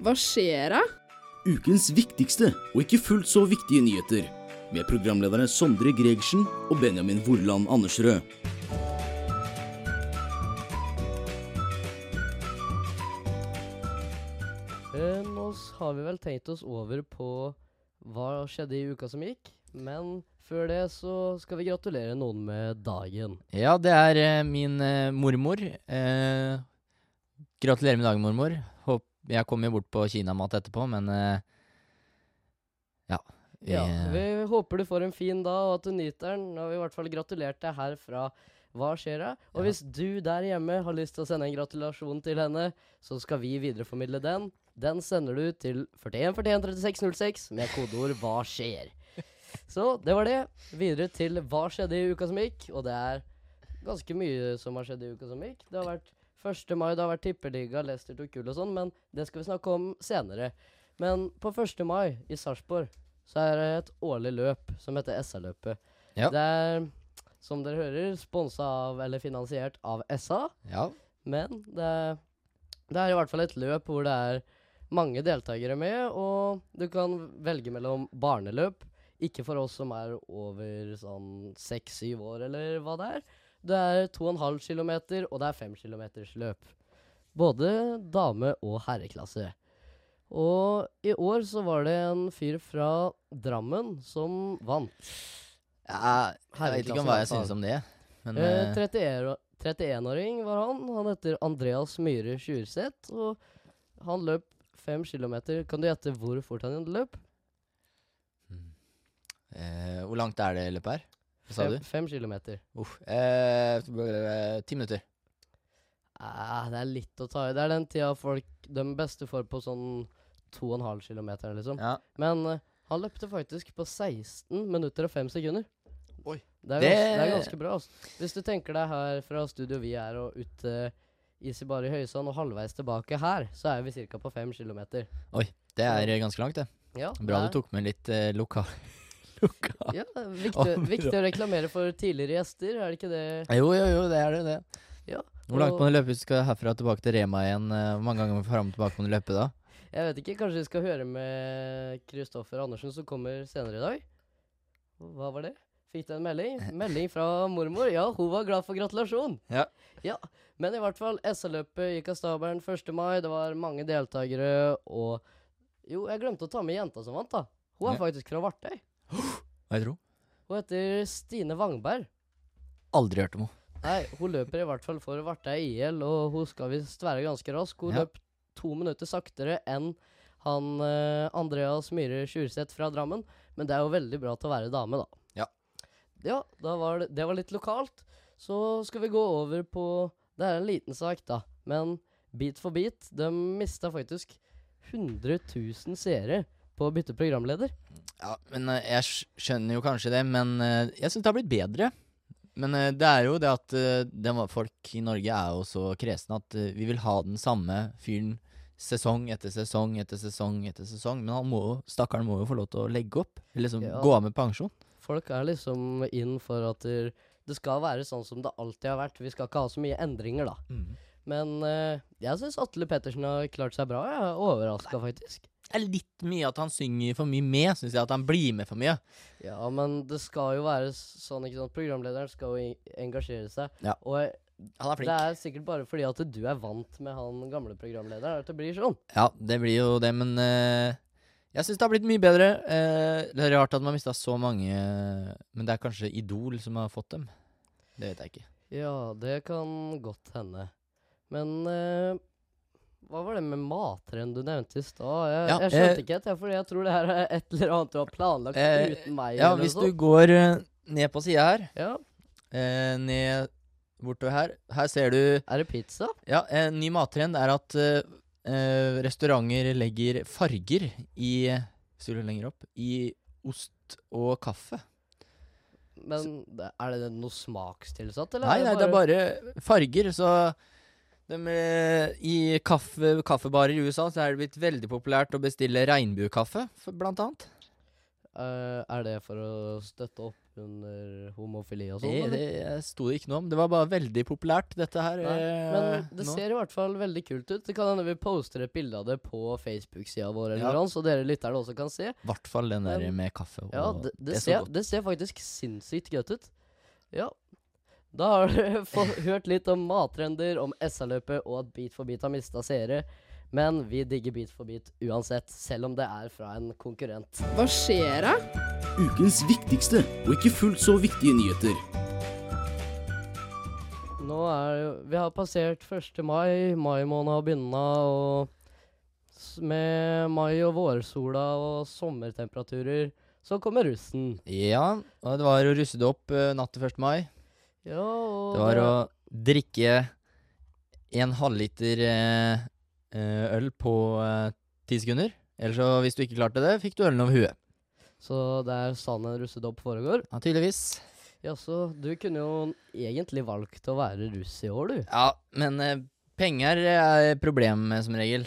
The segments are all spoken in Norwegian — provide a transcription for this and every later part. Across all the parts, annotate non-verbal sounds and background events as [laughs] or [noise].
Hva skjer da? Ukens viktigste og ikke fullt så viktige nyheter. Med programlederne Sondre Gregersen og Benjamin Vorland Andersrød. Eh, nå har vi vel tenkt oss over på hva skjedde i uka som gikk. Men før det så skal vi gratulere noen med dagen. Ja, det er eh, min eh, mormor. Eh, gratulerer med dagen, mormor. Jeg kommer jo bort på kinamat etterpå, men eh, ja. Vi, Ja, Vi håper du får en fin dag, og at du nyter den. Og vi i hvert fall gratulert deg her fra Hva skjer da? Og Ja. hvis du der hjemme har lyst til å sende en gratulasjon til henne, så skal vi videreformidle den. Den sender du til 41 41 36 06 med kodeord 'Hva skjer'. Så det var det. Videre til hva skjedde i uka som gikk. Og det er ganske mye som har skjedd i uka som gikk. Det har vært 1. mai, det har vært tippeliga, Leicester tok gull og sånn, men det skal vi snakke om senere. Men på 1. mai i Sarpsborg så er det et årlig løp som heter SA-løpet. Ja. Det er, som dere hører, sponsa av, eller finansiert av SA, ja. men det er, det er i hvert fall et løp hvor det er mange deltakere med, og du kan velge mellom barneløp, ikke for oss som er over sånn 6-7 år, eller hva det er. Det er 2,5 km, og det er 5 km løp. Både dame- og herreklasse. Og i år så var det en fyr fra Drammen som vant. ja jeg vet ikke om hva jeg synes om det, men Eh, eh, 31 år- 31-åring var han. Han heter Andreas Myhre Sjurseth, og han løp 5 km. Kan du gjette hvor fort han løp? eh, Hvor langt er det løpet her? Hva sa du? 5 kilometer. Uff. Eh, eh, ti minutter. Ah, det er litt å ta i. Det er den tida folk De beste får på sånn 2,5 km, liksom. Ja. Men eh, han løpte faktisk på 16 minutter og 5 sekunder. Oi. Det er, Det- Ganske, det er ganske bra. Altså. Hvis du tenker deg her fra studio vi er, og ut til i Høysand og halvveis tilbake her, så er vi ca. på 5 km. Det er eh, ganske langt, det. Ja, Bra det du tok med litt eh, lokal Lokal Ja, viktig, viktig å reklamere for tidligere gjester, er det ikke det? Jo, jo, jo, det er det. det. Ja, Hvor langt må du løpe hvis du skal herfra tilbake til Rema igjen? eh, Hvor mange ganger fram og tilbake må du løpe da? Jeg vet ikke, kanskje vi skal høre med Kristoffer Andersen som kommer senere i dag? Hva var det? Fikk du en melding? [laughs] Melding fra mormor? Ja, hun var glad for gratulasjon. Ja. Ja, Men i hvert fall, SL-løpet gikk av stabelen 1. mai. Det var mange deltakere, og Jo, jeg glemte å ta med jenta som vant, da. Hun er Ja. faktisk fra Vartøy. Hva heter hun? Hun heter Stine Wangberg. Aldri hørt om henne. Nei, hun løper i hvert fall for Vartøy IL, og hun skal visst være ganske rask. Hun Ja. løp to minutter saktere enn han eh, Andreas Myhre Sjurseth fra Drammen. Men det er jo veldig bra til å være dame, da. Ja. Ja, da var det, det var litt lokalt. Så skal vi gå over på Det er en liten sak, da. Men Beat for beat, de mista faktisk 100 000 seere på å bytte programleder. Ja, men eh, jeg skjønner jo kanskje det, men eh, jeg syns det har blitt bedre. Men eh, det er jo det at det folk i Norge er jo så kresne at vi vil ha den samme fyren sesong etter sesong etter sesong etter sesong. Men han må jo, stakkaren må jo få lov til å legge opp. Eller liksom Ja. gå av med pensjon. Folk er liksom inn for at det, skal være sånn som det alltid har vært. Vi skal ikke ha så mye endringer, da. Men eh, jeg syns Atle Pettersen har klart seg bra. Jeg er overraska, faktisk. Er litt mye at han synger for mye med, syns jeg. At han blir med for mye. Ja, men det skal jo være sånn, ikke sant. Programlederen skal jo engasjere seg. Ja. Og Han er flink. det er sikkert bare fordi at du er vant med han gamle programlederen at det blir sånn. Ja, det blir jo det, men uh, jeg syns det har blitt mye bedre. Uh, det er rart at man har mista så mange Men det er kanskje Idol som har fått dem. Det vet jeg ikke. Ja, det kan godt hende. Men eh, hva var det med mattrend du nevnte i stad? Jeg, Ja, jeg skjønte eh, ikke helt, for jeg tror det her er et eller annet du har planlagt Eh, uten meg. Ja, hvis du går eh, ned på sida her, Ja, eh, ned bortover her, her ser du Er det pizza? Ja, en ny mattrend er at eh, eh, restauranter legger farger i Hvis lenger opp I ost og kaffe. Men er det noe smakstilsatt, eller? Nei, nei, det er bare farger, så eh, I kaffe, kaffebarer i USA så er det blitt veldig populært å bestille regnbuekaffe, blant annet. Uh, er det for å støtte opp under homofili og sånn? Det, det sto det ikke noe om. Det var bare veldig populært, dette her. Nei, eh, Men det nå. ser i hvert fall veldig kult ut. Det kan hende vi poster et bilde av det på Facebook-sida vår, eller Ja. noe, så dere lytterne også kan se. I hvert fall den der um, med kaffe. Og, Ja, det, det, det ser, det ser faktisk sinnssykt godt ut. Ja. Da har dere [laughs] hørt litt om mattrender, om SA-løpet og at Beat for beat har mista seere. Men vi digger Beat for beat uansett, selv om det er fra en konkurrent. Hva skjer da? Ukens viktigste og ikke fullt så viktige nyheter. Nå er jo Vi har passert 1. mai, mai måned har begynna, og med mai og vårsola og sommertemperaturer så kommer russen. Ja, og det var å russe det opp eh, natt til 1. mai. Ja, og Det var å drikke en halvliter eh, eh, øl på eh, ti sekunder. Eller så, hvis du ikke klarte det, fikk du ølen over huet. Så det er sånn en russedopp foregår. Ja, tydeligvis. Jaså, du kunne jo egentlig valgt å være russ i år, du. Ja, men eh, penger er problemet som regel.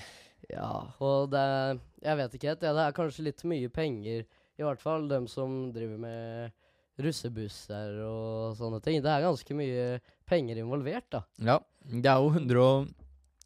Ja, og det er Jeg vet ikke helt, ja, det er kanskje litt mye penger. I hvert fall dem som driver med russebusser og sånne ting. Det er ganske mye penger involvert, da. Ja, det er jo 100 og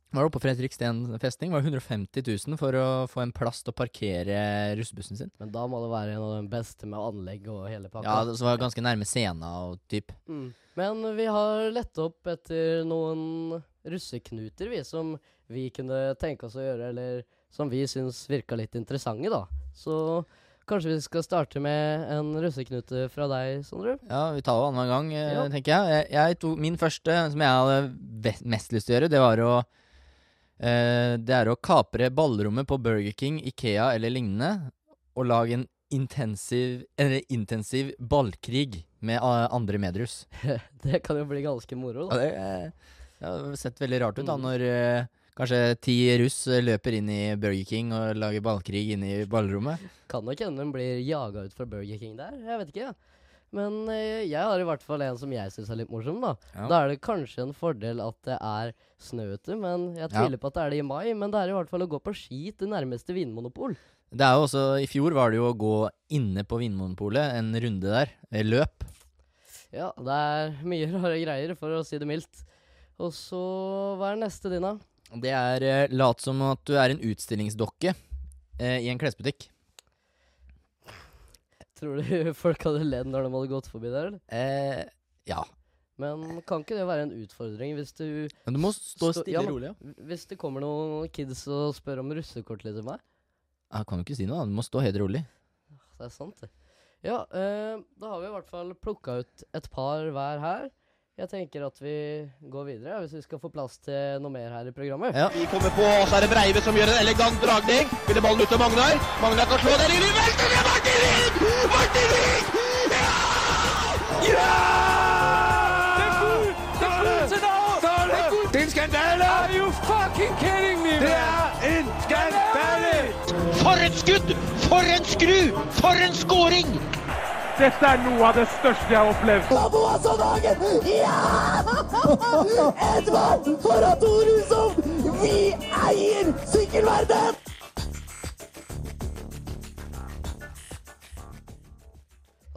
Var det oppe på Fredriksten festning? Var det 150 000 for å få en plass til å parkere russebussen sin? Men da må det være en av de beste med anlegg og hele pakka. Ja, det var det ganske nærme scena og typ. Mm. Men vi har lett opp etter noen russeknuter, vi, som vi kunne tenke oss å gjøre, eller som vi syns virka litt interessante, da. Så kanskje vi skal starte med en russeknute fra deg, Sondre? Ja, vi tar det annenhver gang, eh, Ja. tenker jeg. jeg. Jeg tok Min første, som jeg hadde mest lyst til å gjøre, det var å eh, Det er å kapre ballrommet på Burger King, Ikea eller lignende, og lage en intensiv, eller intensiv ballkrig med eh, andre medrus. [laughs] Det kan jo bli ganske moro, Ja, da. det, eh, det har sett veldig rart ut, da, Mm. når eh, kanskje ti russ løper inn i Burger King og lager ballkrig inne i ballrommet. Kan nok hende de blir jaga ut fra Burger King der. Jeg vet ikke, Ja. Men eh, jeg har i hvert fall en som jeg syns er litt morsom, da. Ja. Da er det kanskje en fordel at det er snø ute, men jeg Ja. tviler på at det er det i mai. Men det er i hvert fall å gå på ski til nærmeste vinmonopol. Det er jo også, I fjor var det jo å gå inne på Vinmonopolet, en runde der. eh, Løp. Ja, det er mye rare greier, for å si det mildt. Og så Hva er neste din, da? Det er eh, lat som at du er en utstillingsdokke eh, i en klesbutikk. Tror du [laughs] folk hadde ledd når de hadde gått forbi der, eller? Eh, ja. Men kan ikke det være en utfordring hvis du Men du må stå Stå- stille ja, men- rolig. Ja. Hvis det kommer noen kids og spør om russekort litt til meg? Jeg kan jo ikke si noe, da. du må stå helt rolig. Det er sant, det. Ja, eh, da har vi i hvert fall plukka ut et par hver her. Jeg tenker at vi går videre, ja, hvis vi skal få plass til noe mer her i programmet. Ja. Vi kommer på, og så er det Breive som gjør en elegant dragning. Spiller ballen ut til Magnar. Magnar kan slå den inn i velten! Det er Martin Wiig! Martin Wiig! Det er en skandale! Are you fucking kidding me, Det er en skandale! For et skudd! For en skru! For en scoring! Dette er noe av det største jeg har opplevd. [laughs]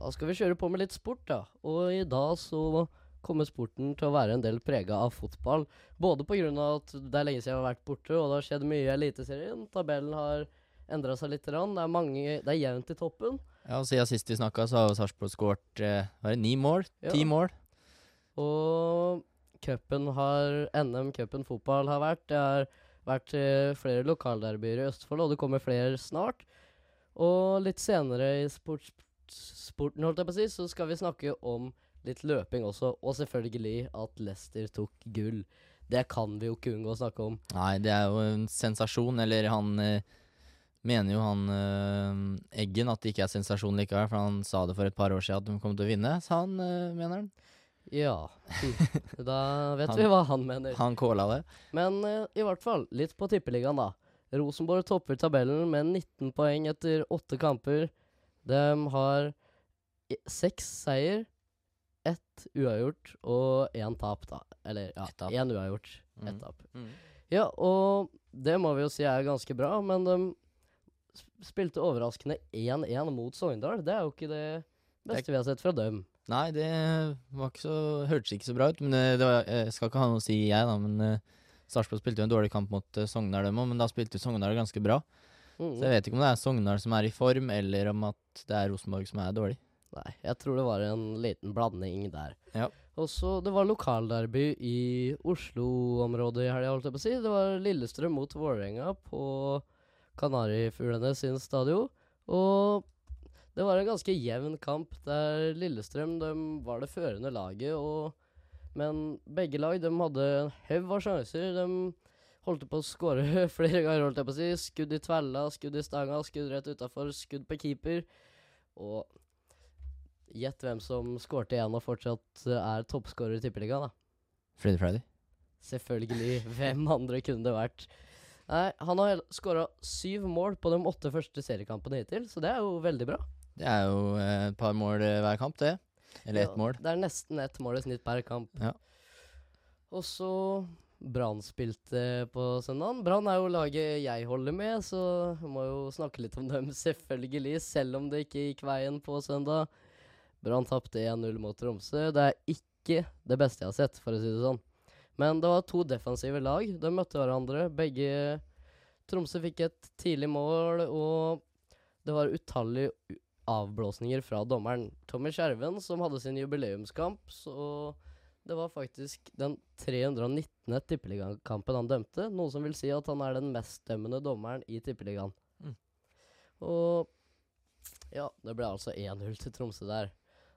Da skal vi kjøre på med litt sport, da. Og i dag så kommer sporten til å være en del prega av fotball. Både pga. at det er lenge siden jeg har vært borte, og det har skjedd mye i Eliteserien. Tabellen har endra seg litt. grann. Det er, mange, det er jevnt i toppen. Ja, og Siden sist vi snakka, så har jo Sarpsborg skåret eh, var det ni mål. Ja. Ti mål. Og cupen har NM, cupen fotball har vært. Det har vært eh, flere lokalderbyer i Østfold, og det kommer flere snart. Og litt senere i sport, sporten, holdt jeg på å si, så skal vi snakke om litt løping også. Og selvfølgelig at Leicester tok gull. Det kan vi jo ikke unngå å snakke om. Nei, det er jo en sensasjon. Eller han eh, mener jo han eh, Eggen at det ikke er sensasjon likevel, for han sa det for et par år siden at de kom til å vinne, sa han, eh, mener han. Ja. Hm. Da vet Han- vi hva han mener. Han kåla det. Men eh, i hvert fall, litt på tippeligaen, da. Rosenborg topper tabellen med 19 poeng etter åtte kamper. De har i- seks seier, ett uavgjort og én tap, da. Eller ja, Ett tap. én uavgjort, ett Mm. tap. Ja, og det må vi jo si er ganske bra, men de spilte overraskende 1-1 mot Sogndal. Det er jo ikke det Beste vi har sett fra dem. Nei, det var ikke så, hørtes ikke så bra ut. Men det, det var, jeg skal ikke ha noe å si, jeg, da. Men uh, Sarpsborg spilte jo en dårlig kamp mot uh, Sogndal, dem òg. Men da spilte Sogndal ganske bra. Mm. Så jeg vet ikke om det er Sogndal som er i form, eller om at det er Rosenborg som er dårlig. Nei, jeg tror det var en liten blanding der. Ja. Og så Det var lokalderby i Oslo-området i helga, holdt jeg på å si. Det var Lillestrøm mot Vålerenga på Kanarifuglene sin stadion. Og det var en ganske jevn kamp der Lillestrøm de var det førende laget. Og, men begge lag de hadde en haug av sjanser. De holdt på å skåre [laughs] flere ganger, holdt jeg på å si. Skudd i tvella, skudd i stanga, skudd rett utafor, skudd på keeper. Og gjett hvem som skårte igjen og fortsatt eh, er toppskårer i Tippeligaen, da. Freddy Friday. Selvfølgelig. Hvem andre kunne det vært? Nei, han har skåra syv mål på de åtte første seriekampene hittil, så det er jo veldig bra. Det er jo eh, et par mål eh, hver kamp, det. Eller ett Ja, mål. Det er nesten ett mål i snitt per kamp. Ja. Og så Brann spilte på søndag. Brann er jo laget jeg holder med, så jeg må jo snakke litt om dem, [laughs] selvfølgelig. Selv om det ikke gikk veien på søndag. Brann tapte 1-0 mot Tromsø. Det er ikke det beste jeg har sett, for å si det sånn. Men det var to defensive lag. De møtte hverandre. Begge Tromsø fikk et tidlig mål, og det var utallige avblåsninger fra dommeren. Tommy Skjerven, som hadde sin jubileumskamp, så det var faktisk den 319. tippeligakampen han dømte. Noe som vil si at han er den mest dømmende dommeren i tippeligaen. Mm. Og ja, det ble altså 1-0 til Tromsø der.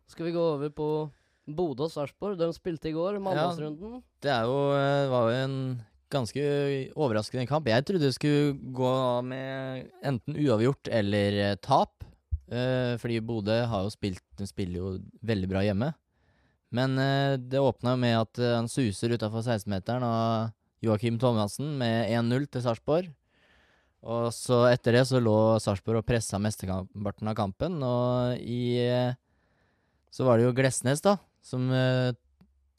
Skal vi gå over på Bodø og Sarpsborg. De spilte i går, mandagsrunden. Det er jo, eh, var jo en ganske overraskende kamp. Jeg trodde det skulle gå med enten uavgjort eller eh, tap. Uh, fordi Bodø har jo spilt De spiller jo veldig bra hjemme. Men uh, det åpna med at uh, han suser utafor 16-meteren av Joakim Thomassen med 1-0 til Sarpsborg. Og så etter det så lå Sarpsborg og pressa mesteparten av kampen, og i Så var det jo Glesnes, da, som eh,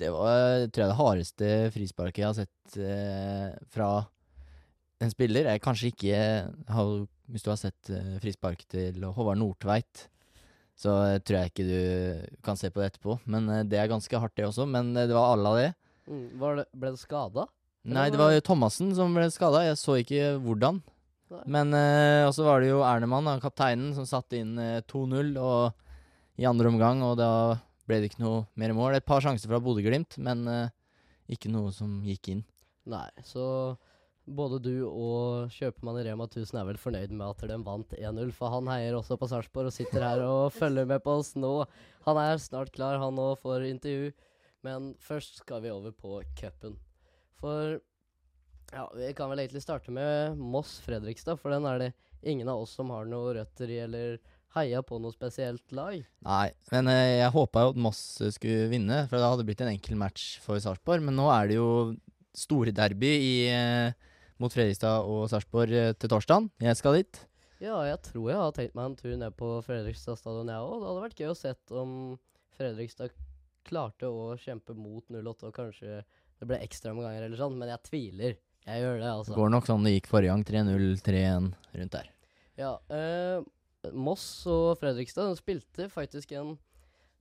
det var tror jeg det hardeste frisparket jeg har sett eh, fra en spiller. Jeg kanskje ikke har, Hvis du har sett eh, frispark til Håvard Nordtveit, så tror jeg ikke du kan se på det etterpå. Men eh, det er ganske hardt, det også. Men det var alle av det. Mm, var det, ble det skada? Nei, det var- Thomassen som ble skada. Jeg så ikke hvordan. Nei. Men eh, også var det jo Ernemann, kapteinen, som satte inn eh, 2-0 i andre omgang, og da ble det ikke noe mer mål. Et par sjanser fra Bodø-Glimt, men eh, ikke noe som gikk inn. Nei, så både du og kjøpmann i Rema 1000 er vel fornøyd med at de vant 1-0, for han heier også på Sarpsborg og sitter her og følger med på oss nå. Han er snart klar, han òg, for intervju. Men først skal vi over på cupen. For ja, vi kan vel egentlig starte med Moss-Fredrikstad, for den er det ingen av oss som har noe røtter i, eller heia på noe spesielt lag. Nei, men eh, jeg håpa jo at Moss skulle vinne, for det hadde blitt en enkel match for Sarpsborg. Men nå er det jo store derby i, eh, mot Fredrikstad og Sarpsborg eh, til torsdag. Jeg skal dit. Ja, jeg tror jeg har tenkt meg en tur ned på Fredrikstad stadion, jeg òg. Det hadde vært gøy å sett om Fredrikstad klarte å kjempe mot 08, og kanskje det ble ekstraomganger eller sånn, men jeg tviler. Jeg gjør det, Det altså. går nok sånn det gikk forrige gang. 3-0, 3-1, rundt der. Ja, eh, Moss og Fredrikstad spilte faktisk en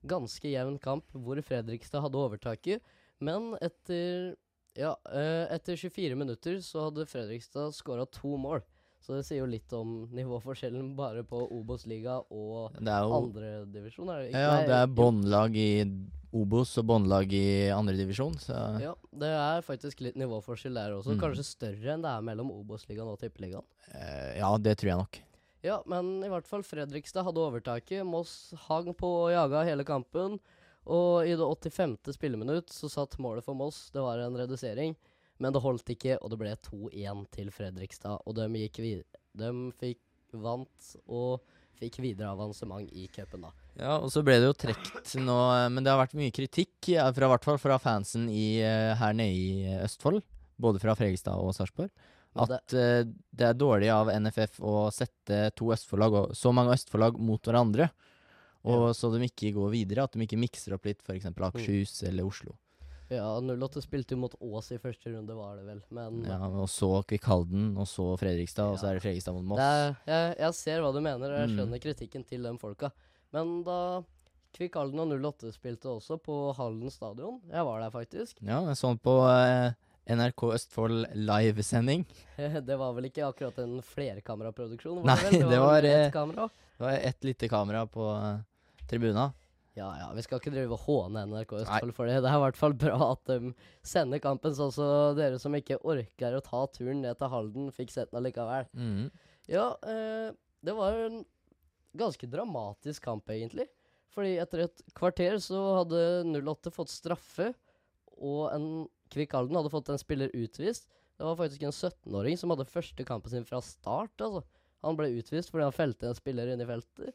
ganske jevn kamp hvor Fredrikstad hadde overtaket, men etter ja, eh, etter 24 minutter så hadde Fredrikstad skåra to mål. Så det sier jo litt om nivåforskjellen bare på Obos-liga og andredivisjon? Ja, det er båndlag i Obos og båndlag i andredivisjon, Ja, det er faktisk litt nivåforskjell der også. Mm. Kanskje større enn det er mellom Obos-ligaen og Tippeligaen. eh, Ja, det tror jeg nok. Ja, men i hvert fall Fredrikstad hadde overtaket. Moss hang på og jaga hele kampen. Og i det 85. spilleminutt så satt målet for Moss. Det var en redusering. Men det holdt ikke, og det ble 2-1 til Fredrikstad. Og de gikk. De fikk vant og fikk videre avansement i cupen, da. Ja, og så ble det jo trukket nå, men det har vært mye kritikk, fra, hvert fall fra fansen i, eh, her nede i Østfold. Både fra Fredrikstad og Sarpsborg. At eh, det er dårlig av NFF å sette to Østfold-lag, så mange Østfold-lag mot hverandre. Og så de ikke går videre, at de ikke mikser opp litt, f.eks. Akershus eller Oslo. Ja, 08 spilte jo mot Ås i første runde, var det vel. Men Ja, og så Kvikalden, og så Fredrikstad, og så er det Fredrikstad mot Moss. Er, jeg, jeg ser hva du mener, og jeg Mm. skjønner kritikken til de folka. Men da Kvikalden og 08 spilte også på Hallen stadion. Jeg var der faktisk. Ja, jeg så den på eh, NRK Østfold livesending. [laughs] det var vel ikke akkurat en flerkameraproduksjon? Nei, det var, ett eh, kamera. Det var ett lite kamera på uh, tribuna. Ja ja, vi skal ikke drive og håne NRK Østfold for det. Det er i hvert fall bra at de sender kampen, sånn så dere som ikke orker å ta turen ned til Halden, fikk sett den allikevel. Mm. Ja, uh, det var en ganske dramatisk kamp, egentlig. Fordi etter et kvarter så hadde 08 fått straffe, og en Kvikk Halden hadde fått en spiller utvist. Det var faktisk en 17-åring som hadde første kampen sin fra start, altså. Han ble utvist fordi han felte en spiller inn i feltet.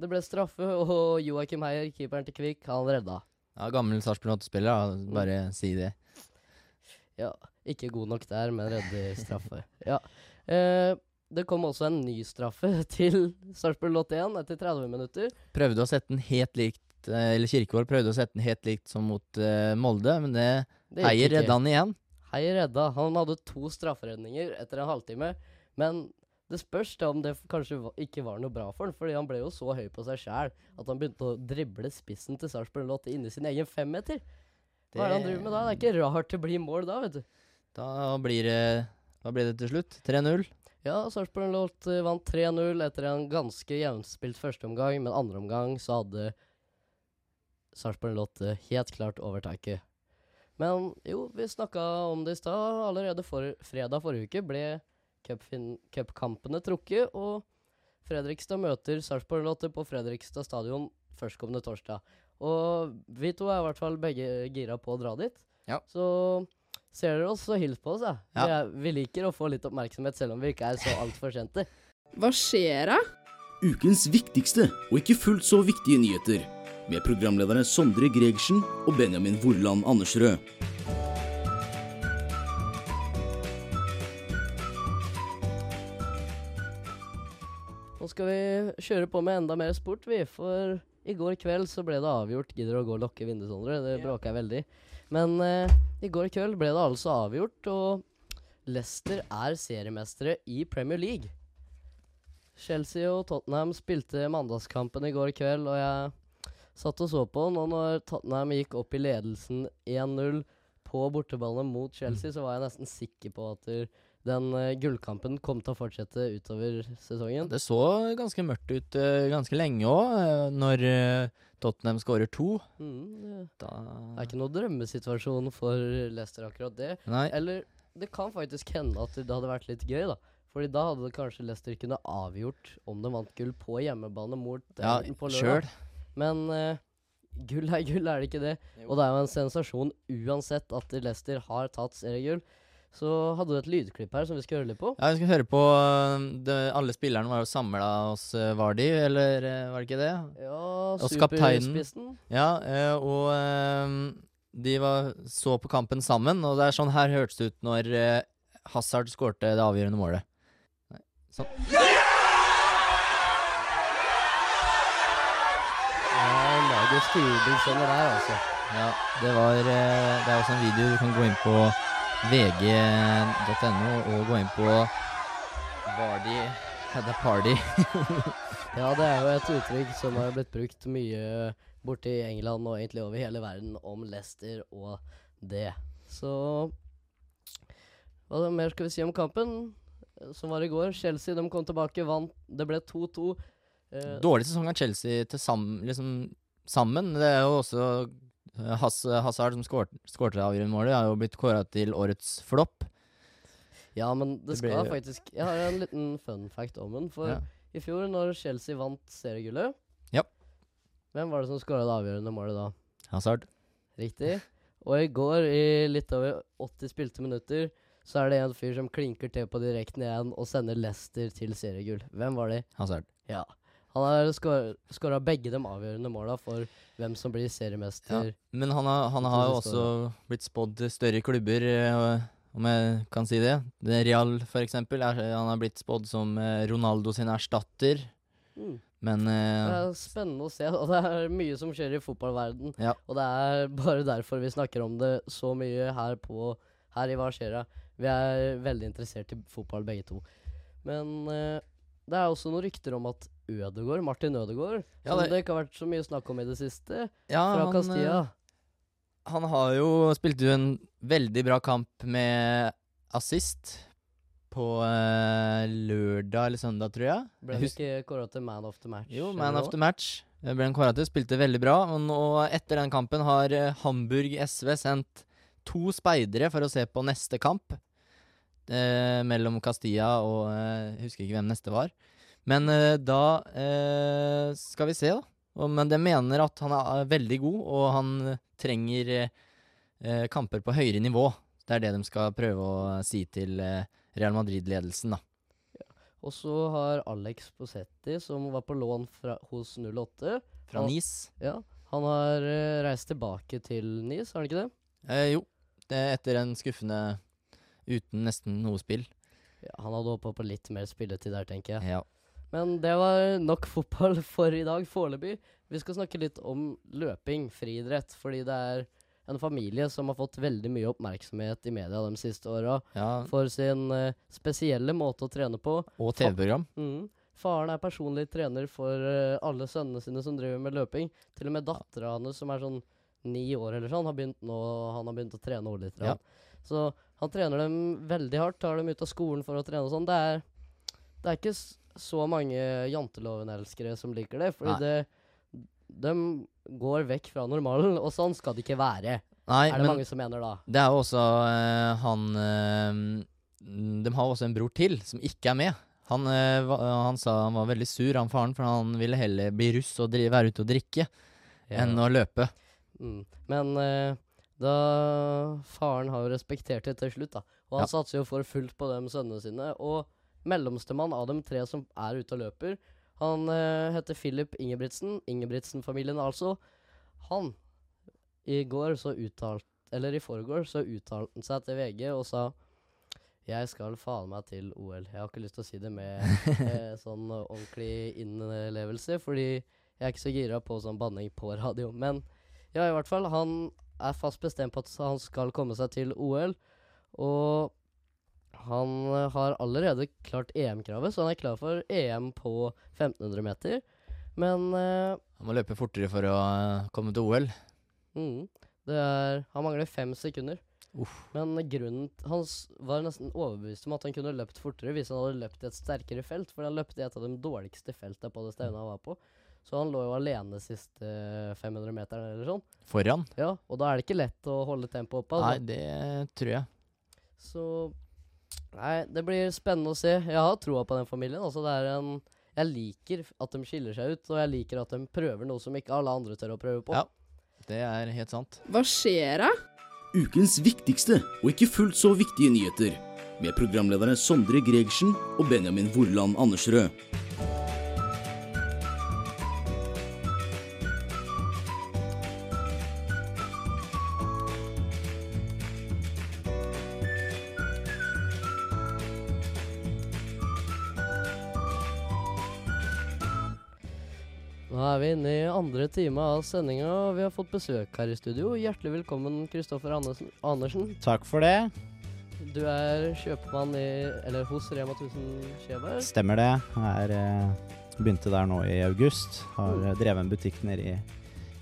Det ble straffe, [laughs] og Joakim Heier, keeperen til Kvikk, han redda. Ja, gammel Sarpsborg 8-spiller, da. Bare si det. Ja, ikke god nok der, men redder straffe. [laughs] ja. Eh, det kom også en ny straffe [laughs] til Sarpsborg 81 etter 30 minutter. Prøvde å sette den helt likt eh, Eller Kirkevold prøvde å sette den helt likt som mot uh, Molde, men det Det Heier redda han igjen. Heier redda. Han hadde to strafferedninger etter en halvtime. Men det spørs da om det kanskje ikke var noe bra for han, fordi han ble jo så høy på seg sjæl at han begynte å drible spissen til Sarpsborg 08 inni sin egen femmeter. Hva er det han driver med da? Det er ikke rart det blir mål da, vet du. Da blir det da blir det til slutt? 3-0? Ja, Sarpsborg 08 vant 3-0 etter en ganske jevnspilt førsteomgang, men andre omgang så hadde Sarpsborg 08 helt klart overtaket. Men jo, vi snakka om det i stad. Allerede for fredag forrige uke ble cupfin- cupkampene trukket, og Fredrikstad møter Sarpsborg 08 på Fredrikstad stadion førstkommende torsdag. Og vi to er i hvert fall begge gira på å dra dit. Ja. Så ser dere oss, så hils på oss, ja. Ja. Vi, er, vi liker å få litt oppmerksomhet, selv om vi ikke er så altfor kjente. Hva skjer da? Ukens viktigste og ikke fullt så viktige nyheter. Med programlederne Sondre Gregersen og Benjamin Vorland Andersrød. Nå skal vi kjøre på med enda mer sport, vi. For i går kveld så ble det avgjort. Gidder du å gå og lukke vinduet, Sondre? Det bråker jeg veldig. Men eh, i går kveld ble det altså avgjort, og Leicester er seriemestere i Premier League. Chelsea og Tottenham spilte mandagskampen i går kveld, og jeg satt og så på. Og når Tottenham gikk opp i ledelsen 1-0 på borteballene mot Chelsea, så var jeg nesten sikker på at den uh, gullkampen kom til å fortsette utover sesongen. Det så ganske mørkt ut uh, ganske lenge òg, når eh, Tottenham skårer to. Mm, det er ikke noe drømmesituasjon for Leicester akkurat det. Nei. Eller det kan faktisk hende at det hadde vært litt gøy, da. Fordi da hadde det kanskje Leicester kunne avgjort om de vant gull på hjemmebane mot Ja, på lørdag. sjøl. Men eh, gull er gull, er det ikke det? Og det er jo en sensasjon uansett at Leicester har tatt seriegull. Så hadde du et lydklipp her som vi skal høre litt på. Ja, vi skal høre på eh, det, Alle spillerne var jo samla hos uh, Vardi, eller eh, var det ikke det? Ja, Og kapteinen. superspissen. Ja, eh, og eh, de var, så på kampen sammen, og det er sånn her hørtes det ut når eh, Hazard skårte det avgjørende målet. Nei, Sånn. Sånn det der, altså. Ja, det var eh, Det er også en video du kan gå inn på vg.no og gå inn på Vardi had a party. Ja, det er jo et uttrykk som har blitt brukt mye borte i England og egentlig over hele verden om Leicester og det. Så Hva mer skal vi si om kampen? Som var i går. Chelsea de kom tilbake, vant. Det ble 2-2. Eh, Dårlig sesong av Chelsea til sammen liksom, sammen. Det er jo også eh, Hass, Hazard som skårte det avgjørende målet, har jo blitt kåra til årets flopp. ja, men det, det skal jo- faktisk Jeg har en liten fun fact om den. For Ja. i fjor, når Chelsea vant seriegullet Ja. Hvem var det som skåra det avgjørende målet da? Hazard. Riktig. Og i går, i litt over 80 spilte minutter, så er det en fyr som klinker til på direkten igjen og sender Leicester til seriegull. Hvem var det? Hazard. Ja. Han har skåra begge de avgjørende måla for hvem som blir seriemester. Men han har, han har jo også blitt spådd større klubber, eh, om jeg kan si det. det Real, for eksempel. Er, han har blitt spådd som eh, Ronaldo sin erstatter, Mm. men Det eh, er spennende å se, og det er mye som skjer i fotballverden. Ja. Og det er bare derfor vi snakker om det så mye her på Her i Hva skjer'a. Vi er veldig interessert i fotball begge to. Men uh, det er også noen rykter om at Ødegård, Martin Ødegaard, Ja, som det- det ikke har vært så mye snakk om i det siste, Ja, fra han, Castilla. eh, han har jo spilt jo en veldig bra kamp med assist på uh, lørdag eller søndag, tror jeg. Ble han ikke kåra til man of the match? Jo, man of the match. Ble han kåra til, spilte veldig bra, og nå etter den kampen har eh, Hamburg SV sendt to speidere for å se på neste kamp. Eh, mellom Castilla og eh, Jeg husker ikke hvem neste var. Men eh, da eh, skal vi se, da. Og, men de mener at han er veldig god, og han trenger eh, kamper på høyere nivå. Det er det de skal prøve å si til eh, Real Madrid-ledelsen, da. Og så har Alex Posetti, som var på lån fra, hos 08 Fra Han- Nice. Ja, Han har eh, reist tilbake til NIS, har han ikke det? Eh, jo, det er etter en skuffende uten nesten noe spill. Ja, Han hadde håpa på litt mer spilletid der, tenker jeg. Ja. Men det var nok fotball [laughs] for i dag, foreløpig. Vi skal snakke litt om løping, friidrett, fordi det er en familie som har fått veldig mye oppmerksomhet i media de siste åra ja. for sin uh, spesielle måte å trene på. Og TV-program. Mm. Faren er personlig trener for eh, alle sønnene sine som driver med løping. Til og med dattera hans, som er sånn ni år eller sånn, har begynt nå, han har begynt å trene òg litt. Ja. Så han trener dem veldig hardt, tar dem ut av skolen for å trene og sånn. Det er, det er ikke så mange janteloven-elskere som liker det, fordi det de går vekk fra normalen, og sånn skal det ikke være. Nei, er det men mange som mener da. det er jo også eh, han eh, De har også en bror til som ikke er med. Han, eh, han sa han var veldig sur, han faren, for han ville heller bli russ og være ute og drikke enn å løpe. Mm. Men da Faren har jo respektert det til slutt, da. Og han Ja. satser jo for fullt på de sønnene sine. Og mellomstemann av de tre som er ute og løper, han eh, heter Philip Ingebrigtsen. Ingebrigtsen-familien, altså. Han I går så uttalt Eller i forgår så uttalte han seg til VG og sa jeg skal faen meg til OL. Jeg har ikke lyst til å si det med [laughs] eh, sånn ordentlig innlevelse, fordi jeg er ikke så gira på sånn banning på radio. Men ja, i hvert fall. Han er fast bestemt på at han skal komme seg til OL. Og han eh, har allerede klart EM-kravet, så han er klar for EM på 1500 meter. Men uh, Han må løpe fortere for å eh, komme til OL. mm, det er Han mangler fem sekunder. Uff. Men grunnen Han var nesten overbevist om at han kunne løpt fortere hvis han hadde løpt i et sterkere felt, for han løpte i et av de dårligste feltene på det stevnet han var på. Så han lå jo alene siste 500 meteren eller sånn. Foran. Ja, og da er det ikke lett å holde tempoet oppe. Nei, Altså. det tror jeg. Så Nei, det blir spennende å se. Jeg har troa på den familien. Altså, det er en Jeg liker at de skiller seg ut, og jeg liker at de prøver noe som ikke alle andre tør å prøve på. Ja. Det er helt sant. Hva skjer da? Ukens viktigste og ikke fullt så viktige nyheter. Med programlederne Sondre Gregersen og Benjamin Vorland Andersrød. Andre time av sendinga, vi har fått besøk her i studio. Hjertelig velkommen, Kristoffer Andersen. Takk for det. Du er kjøpmann i, eller hos Rema 1000 Skjeberg. Stemmer det. Jeg er, eh, begynte der nå i august. Har eh, drevet en butikk nede i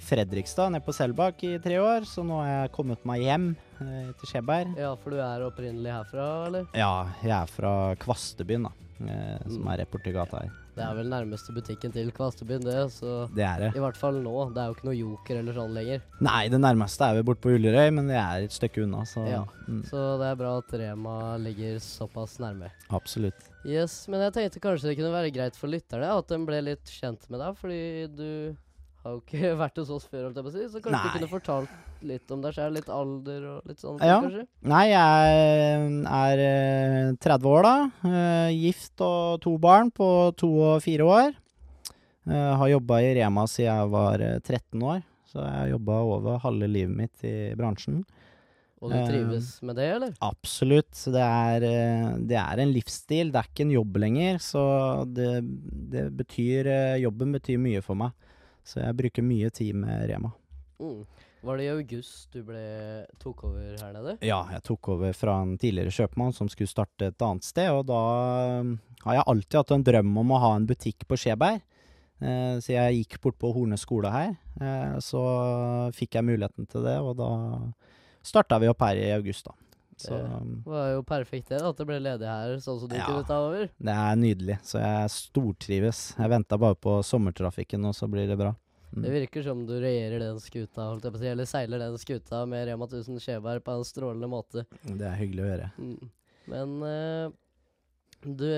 Fredrikstad, nede på Selbakk i tre år. Så nå har jeg kommet meg hjem eh, til Skjeberg. Ja, for du er opprinnelig herfra, eller? Ja, jeg er fra Kvastebyen, da. Eh, som er rett borti gata her. Det er vel nærmeste butikken til Kvastebyen, det. Så Det er det. i hvert fall nå. Det er jo ikke noe Joker eller sånn lenger. Nei, det nærmeste er vi borte på Ullerøy, men det er et stykke unna, så Ja. mm, Så det er bra at Rema ligger såpass nærme. absolutt. Yes, men jeg tenkte kanskje det kunne være greit for lytterne at de ble litt kjent med deg, fordi du har jo ikke vært hos oss før, holdt jeg på å si. Så kanskje Nei. du kunne fortalt litt om deg sjøl? litt alder og litt sånn, Ja. kanskje? Nei, jeg er eh, 30 år da. eh, Gift og to barn på to og fire år. Eh, Har jobba i Rema siden jeg var eh, 13 år, så jeg har jobba over halve livet mitt i bransjen. Og du Eh, trives med det, eller? Absolutt. så Det er, eh, det er en livsstil, det er ikke en jobb lenger. Så det, det betyr eh, Jobben betyr mye for meg. Så jeg bruker mye tid med Rema. Mm. Var det i august du ble, tok over her nede? Ja, jeg tok over fra en tidligere kjøpmann som skulle starte et annet sted, og da um, har jeg alltid hatt en drøm om å ha en butikk på Skjeberg. Eh, så jeg gikk bort på Horne skole her. Eh, så fikk jeg muligheten til det, og da starta vi opp her i august, da. Så Det var jo perfekt det, at det ble ledig her, sånn som du Ja. kunne ta over. det er nydelig. Så jeg stortrives. Jeg venta bare på sommertrafikken, og så blir det bra. Mm. Det virker som du regjerer den skuta, holdt jeg på å si, eller seiler den skuta med Rema 1000 Skjeberg på en strålende måte. Det er hyggelig å høre. Mm. Men eh, du,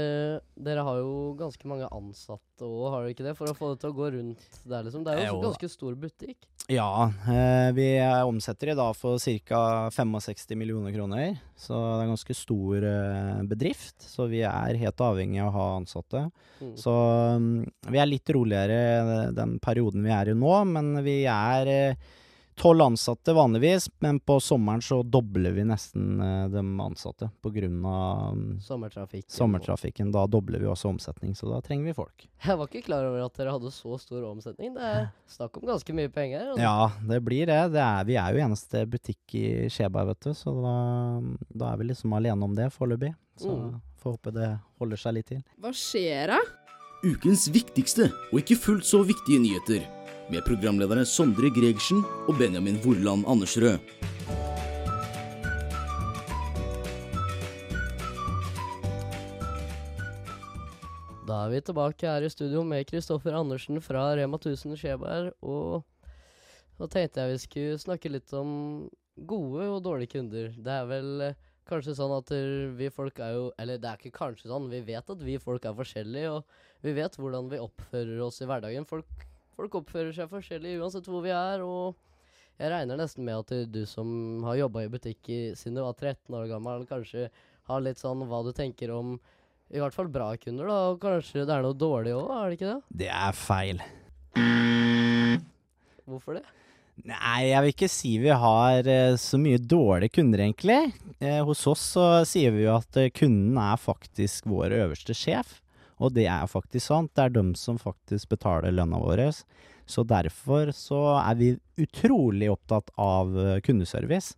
dere har jo ganske mange ansatte òg, har dere ikke det? For å få det til å gå rundt der, liksom. Det er jo en ganske stor butikk. Ja, eh, vi eh, omsetter i dag for ca. 65 millioner kroner. Så det er en ganske stor eh, bedrift. Så vi er helt avhengig av å ha ansatte. Mm. Så um, vi er litt roligere eh, den perioden vi er i nå, men vi er tolv ansatte vanligvis. Men på sommeren så dobler vi nesten eh, de ansatte pga. Mm, Sommertrafikk. sommertrafikken. Da dobler vi også omsetning, så da trenger vi folk. Jeg var ikke klar over at dere hadde så stor omsetning. Det er [laughs] snakk om ganske mye penger. altså. Ja, det blir det. det er, vi er jo eneste butikk i Skjeberg, vet du, så da, da er vi liksom alene om det foreløpig. Så Mm. får håpe det holder seg litt til. Hva skjer da? Ukens viktigste og ikke fullt så viktige nyheter. Med programlederne Sondre Gregersen og Benjamin Vorland Andersrød. Da er vi tilbake her i studio med Kristoffer Andersen fra Rema 1000 Skjeberg. Og nå tenkte jeg vi skulle snakke litt om gode og dårlige kunder. Det er vel eh, kanskje sånn at vi folk er jo Eller det er ikke kanskje sånn, vi vet at vi folk er forskjellige, og vi vet hvordan vi oppfører oss i hverdagen. Folk, folk oppfører seg forskjellig uansett hvor vi er, og jeg regner nesten med at du som har jobba i butikk i, siden du var 13 år gammel, kanskje har litt sånn hva du tenker om i hvert fall bra kunder, da. Og kanskje det er noe dårlig òg, er det ikke det? Det er feil. Hvorfor det? Nei, jeg vil ikke si vi har eh, så mye dårlige kunder, egentlig. Eh, hos oss så sier vi jo at eh, kunden er faktisk vår øverste sjef. Og det er faktisk sant. Det er dem som faktisk betaler lønna vår. Så derfor så er vi utrolig opptatt av eh, kundeservice.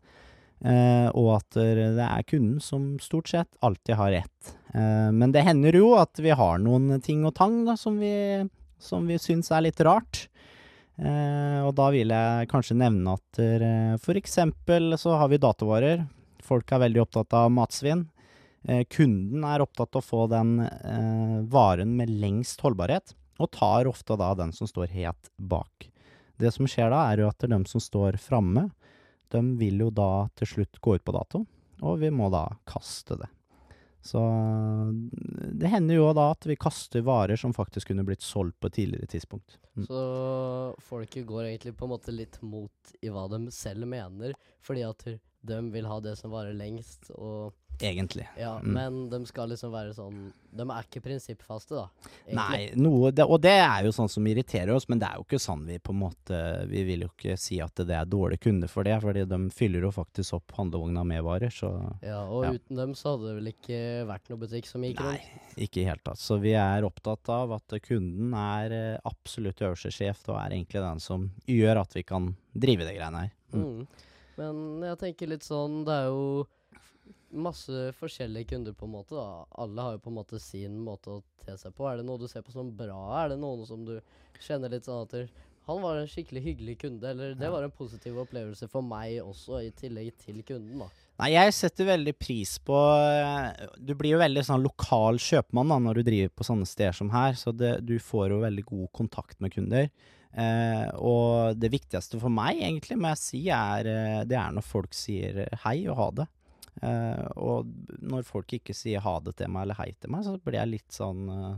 Eh, og at eh, det er kunden som stort sett alltid har rett. Eh, men det hender jo at vi har noen ting og tang da, som vi, som vi syns er litt rart. Eh, og da vil jeg kanskje nevne at eh, for eksempel så har vi datavarer. Folk er veldig opptatt av matsvinn. Eh, kunden er opptatt av å få den eh, varen med lengst holdbarhet, og tar ofte da den som står helt bak. Det som skjer da, er jo at de som står framme, de vil jo da til slutt gå ut på dato, og vi må da kaste det. Så det hender jo da at vi kaster varer som faktisk kunne blitt solgt på et tidligere tidspunkt. Mm. Så folket går egentlig på en måte litt mot i hva de selv mener, fordi at de vil ha det som varer lengst, og Egentlig. Ja, Mm. men de skal liksom være sånn De er ikke prinsippfaste, da. egentlig. Nei, noe, det, og det er jo sånn som irriterer oss, men det er jo ikke sånn vi på en måte Vi vil jo ikke si at det er dårlige kunder for det, fordi de fyller jo faktisk opp handlevogna med varer, så Ja, og Ja. uten dem så hadde det vel ikke vært noe butikk som gikk Nei, ikke i hele tatt. Så vi er opptatt av at kunden er eh, absolutt øverste sjef, og er egentlig den som gjør at vi kan drive det greiene her. Mm. Mm. Men jeg tenker litt sånn Det er jo masse forskjellige kunder, på en måte. da Alle har jo på en måte sin måte å te seg på. Er det noe du ser på som bra? Er det noen som du kjenner litt sånn at han var en skikkelig hyggelig kunde, eller det var en positiv opplevelse for meg også, i tillegg til kunden, da. Nei, jeg setter veldig pris på eh, Du blir jo veldig sånn lokal kjøpmann da, når du driver på sånne steder som her, så det, du får jo veldig god kontakt med kunder. Eh, og det viktigste for meg, egentlig, må jeg si, er, eh, det er når folk sier hei og ha det. Eh, og når folk ikke sier ha det til meg eller hei til meg, så blir jeg litt sånn eh,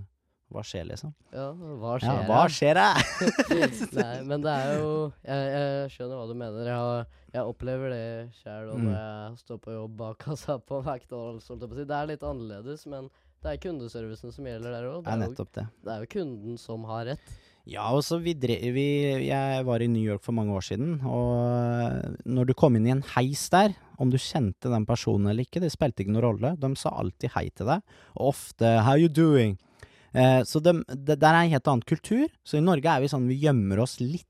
Hva skjer, liksom? Ja, hva skjer? Ja, hva skjer? [laughs] [laughs] Nei, men det er jo Jeg, jeg skjønner hva du mener. Jeg, har, jeg opplever det sjøl Mm. når jeg står på jobb bak kassa på McDonald's. Det er litt annerledes, men det er kundeservicen som gjelder der òg. Det det. Det er jo kunden som har rett. Ja, og vi, drev, vi Jeg var i New York for mange år siden, og når du kom inn i en heis der, om du kjente den personen eller ikke, det spilte ikke noen rolle. De sa alltid hei til deg, og ofte 'how you doing'? Eh, så dem- det der er en helt annen kultur. Så i Norge er vi sånn, vi gjemmer oss litt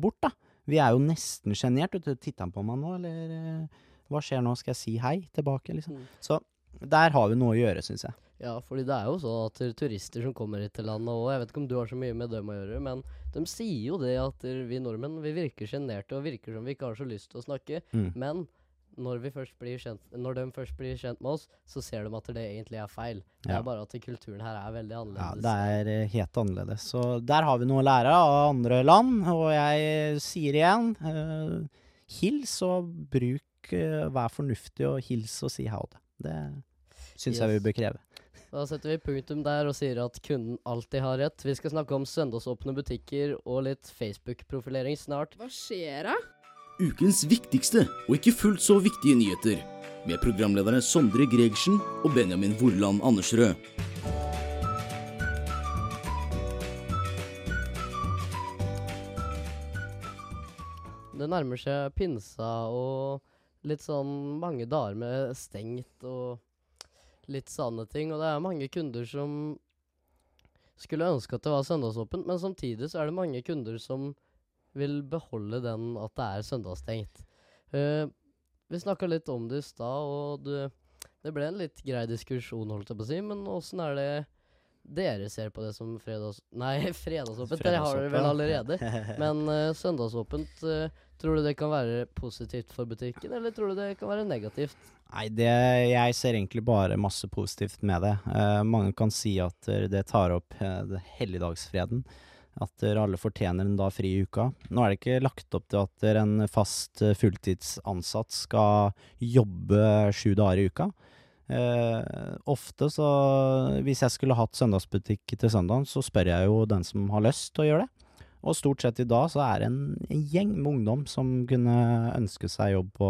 bort, da. Vi er jo nesten sjenert. Titter han på meg nå, eller eh, hva skjer nå? Skal jeg si hei tilbake, liksom? Mm. Så der har vi noe å gjøre, syns jeg. Ja, fordi det er jo sånn at turister som kommer hit til landet òg, jeg vet ikke om du har så mye med dem å gjøre, men de sier jo det at vi nordmenn vi virker sjenerte og virker som vi ikke har så lyst til å snakke. Mm. Men når, vi først blir kjent, når de først blir kjent med oss, så ser de at det egentlig er feil. Det Ja. er bare at kulturen her er veldig annerledes. Ja, det er eh, helt annerledes. Så der har vi noe å lære av andre land. Og jeg sier igjen, uh, hils og bruk uh, Vær fornuftig og hils og si ha det. Det syns jeg vi bør kreve. Da setter vi punktum der og sier at kunden alltid har rett. Vi skal snakke om søndagsåpne butikker og litt Facebook-profilering snart. Hva skjer da? Ukens viktigste og ikke fullt så viktige nyheter. Med programlederne Sondre Gregersen og Benjamin Vorland Andersrød. Det nærmer seg pinsa og litt sånn mange dager med stengt og litt sanne ting. Og det er mange kunder som skulle ønske at det var søndagsåpent, men samtidig så er det mange kunder som vil beholde den at det er søndagsstengt. Uh, vi snakka litt om det i stad, og det, det ble en litt grei diskusjon, holdt jeg på å si. Men åssen er det dere ser på det som fredags... [laughs] Nei, fredagsåpent. Dere har det vel allerede. [laughs] Men uh, søndagsåpent, uh, tror du det kan være positivt for butikken, eller tror du det kan være negativt? Nei, det, jeg ser egentlig bare masse positivt med det. Uh, mange kan si at det tar opp helligdagsfreden. At alle fortjener en dag fri i uka. Nå er det ikke lagt opp til at en fast fulltidsansatt skal jobbe sju dager i uka. Eh, ofte så Hvis jeg skulle hatt søndagsbutikk til søndagen, så spør jeg jo den som har lyst til å gjøre det. Og stort sett i dag så er det en, en gjeng med ungdom som kunne ønske seg jobb på,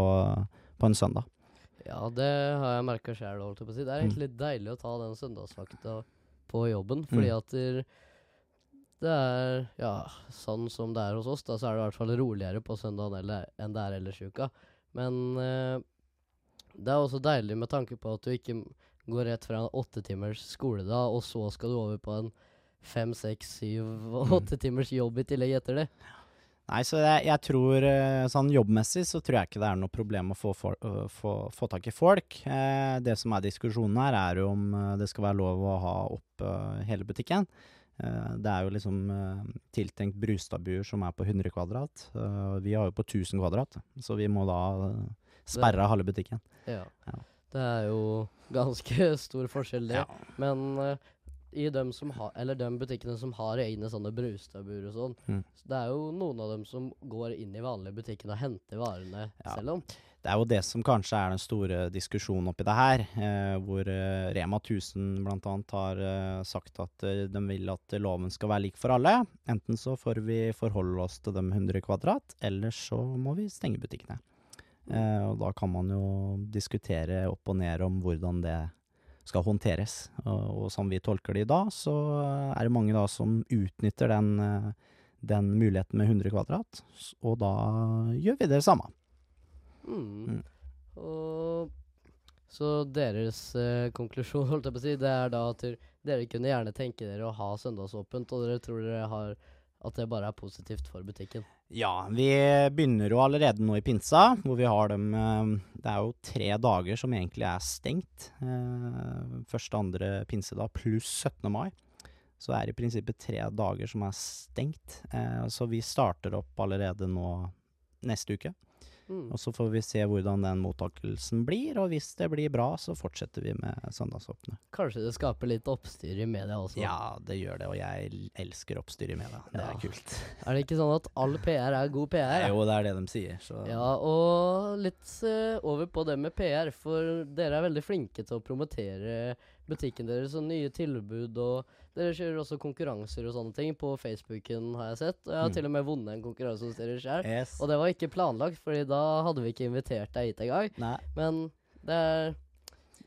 på en søndag. Ja, det har jeg merka sjæl, holdt jeg på å si. Det er Mm. egentlig deilig å ta den søndagsvakta på jobben, fordi Mm. at det, det er Ja, sånn som det er hos oss, da, så er det i hvert fall roligere på søndagen eller, enn det er ellers i uka. Men eh, det er også deilig med tanke på at du ikke går rett fra en åtte timers skole da, og så skal du over på en fem, seks, syv, Mm. åtte timers jobb i tillegg etter det. Nei, så jeg, jeg tror eh, sånn jobbmessig så tror jeg ikke det er noe problem å få, for, øh, få, få tak i folk. Eh, det som er diskusjonen her, er jo om eh, det skal være lov å ha opp uh, hele butikken. Eh, det er jo liksom uh, tiltenkt Brustadbuer som er på 100 kvadrat. Vi har jo på 1000 kvadrat, så vi må da sperre av halve butikken. Ja. Ja. Det er jo ganske [laughs] stor forskjell, det. Ja. Men uh, i dem som har, eller de butikkene som har egne sånne Brustadbuer og sånn, Mm. så det er jo noen av dem som går inn i vanlige butikker og henter varene Ja. selv om. Det er jo det som kanskje er den store diskusjonen oppi det her, eh, hvor eh, Rema 1000 bl.a. har eh, sagt at eh, de vil at loven skal være lik for alle. Enten så får vi forholde oss til de 100 kvadrat, eller så må vi stenge butikkene. Eh, og da kan man jo diskutere opp og ned om hvordan det skal håndteres. Og, og som vi tolker det i dag, så er det mange da som utnytter den, eh, den muligheten med 100 kvadrat, og da gjør vi det samme. Mm. Mm. Og så deres eh, konklusjon, holdt jeg på å si, det er da at dere- dere kunne gjerne tenke dere å ha søndagsåpent, og dere tror dere har at det bare er positivt for butikken. Ja, vi begynner jo allerede nå i pinsa, hvor vi har dem eh, Det er jo tre dager som egentlig er stengt. Første første, andre pinsedag pluss 17. mai. Så det er i prinsippet tre dager som er stengt. Eh, så vi starter opp allerede nå neste uke. Mm. Og så får vi se hvordan den mottakelsen blir, og hvis det blir bra, så fortsetter vi med søndagsåpne. Kanskje det skaper litt oppstyr i media også. Ja, det gjør det, og jeg elsker oppstyr i media. Det Ja. er kult. [laughs] Er det ikke sånn at all PR er god PR? Jo, det er det de sier, så Ja, og litt uh, over på det med PR, for dere er veldig flinke til å promotere butikken deres og nye tilbud, og dere kjører også konkurranser og sånne ting på Facebooken, har jeg sett. Og jeg har Mm. til og med vunnet en konkurranse hos dere sjøl. Yes. Og det var ikke planlagt, Fordi da hadde vi ikke invitert deg hit engang. Men det er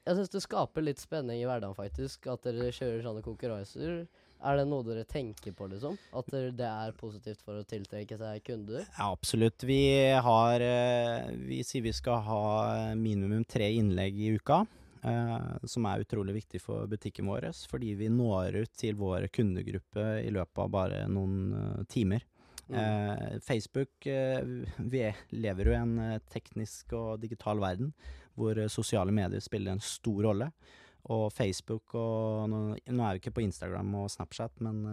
Jeg syns det skaper litt spenning i hverdagen, faktisk, at dere kjører sånne konkurranser. Er det noe dere tenker på, liksom? At det er positivt for å tiltrekke seg kunder? Ja, absolutt. Vi har eh, Vi sier vi skal ha minimum tre innlegg i uka. Eh, som er utrolig viktig for butikken vår, fordi vi når ut til vår kundegruppe i løpet av bare noen eh, timer. Mm. Eh, Facebook Vi lever jo i en teknisk og digital verden hvor sosiale medier spiller en stor rolle. Og Facebook og Nå, nå er vi ikke på Instagram og Snapchat, men,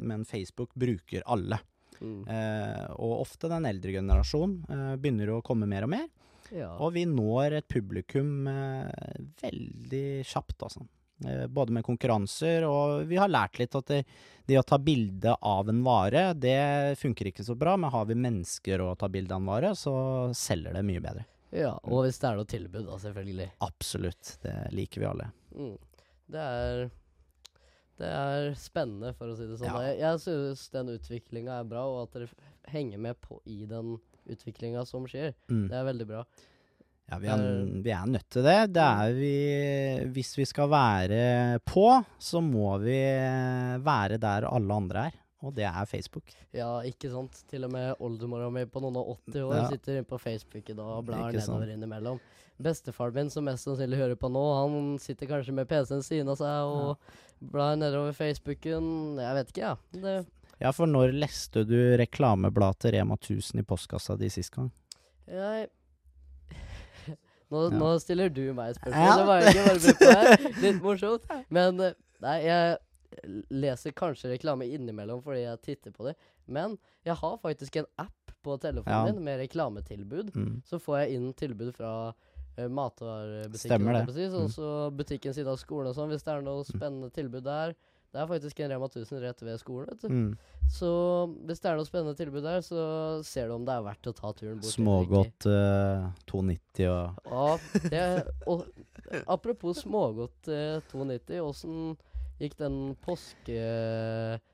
men Facebook bruker alle. Mm. Eh, og ofte den eldre generasjonen eh, begynner å komme mer og mer. Ja. Og vi når et publikum eh, veldig kjapt, altså. Eh, både med konkurranser, og vi har lært litt at det, det å ta bilde av en vare, det funker ikke så bra. Men har vi mennesker å ta bilde av en vare, så selger det mye bedre. ja, og hvis det er noe tilbud, da, selvfølgelig. Absolutt. Det liker vi alle. Mm. Det er Det er spennende, for å si det sånn. Ja. Jeg, jeg synes den utviklinga er bra, og at dere henger med på i den utviklinga som skjer. Mm. Det er veldig bra. Ja, vi er, Eh, vi er nødt til det. Det vi Hvis vi skal være på, så må vi være der alle andre er. Og det er Facebook. Ja, ikke sant. Til og med oldemora mi på noen og 80 år Ja. sitter inne på Facebook i dag og blar Ikke sant. nedover innimellom. Bestefaren min, som mest sannsynlig hører på nå, han sitter kanskje med PC-en siden av seg og blar nedover Facebooken. Jeg vet ikke, ja. Ja, for når leste du reklameblad til Rema 1000 i postkassa di sist gang? jeg [laughs] nå, Ja. nå stiller du meg et spørsmål. Ja. Det var jeg ikke brukt på her. [laughs] Litt morsomt. Men eh, nei, jeg leser kanskje reklame innimellom fordi jeg titter på det. Men jeg har faktisk en app på telefonen Ja. min med reklametilbud. Mm. Så får jeg inn tilbud fra uh, matvarebutikken. Stemmer det. på å sånn Mm. så butikken siden av skolen og sånn. Hvis det er noe spennende tilbud der. Det er faktisk en Rema 1000 rett ved skolen. vet du. Mm. Så hvis det er noe spennende tilbud der, så ser du om det er verdt å ta turen bort. Smågodt uh, 290 og Ja, det, og apropos smågodt uh, 290, åssen gikk den påske...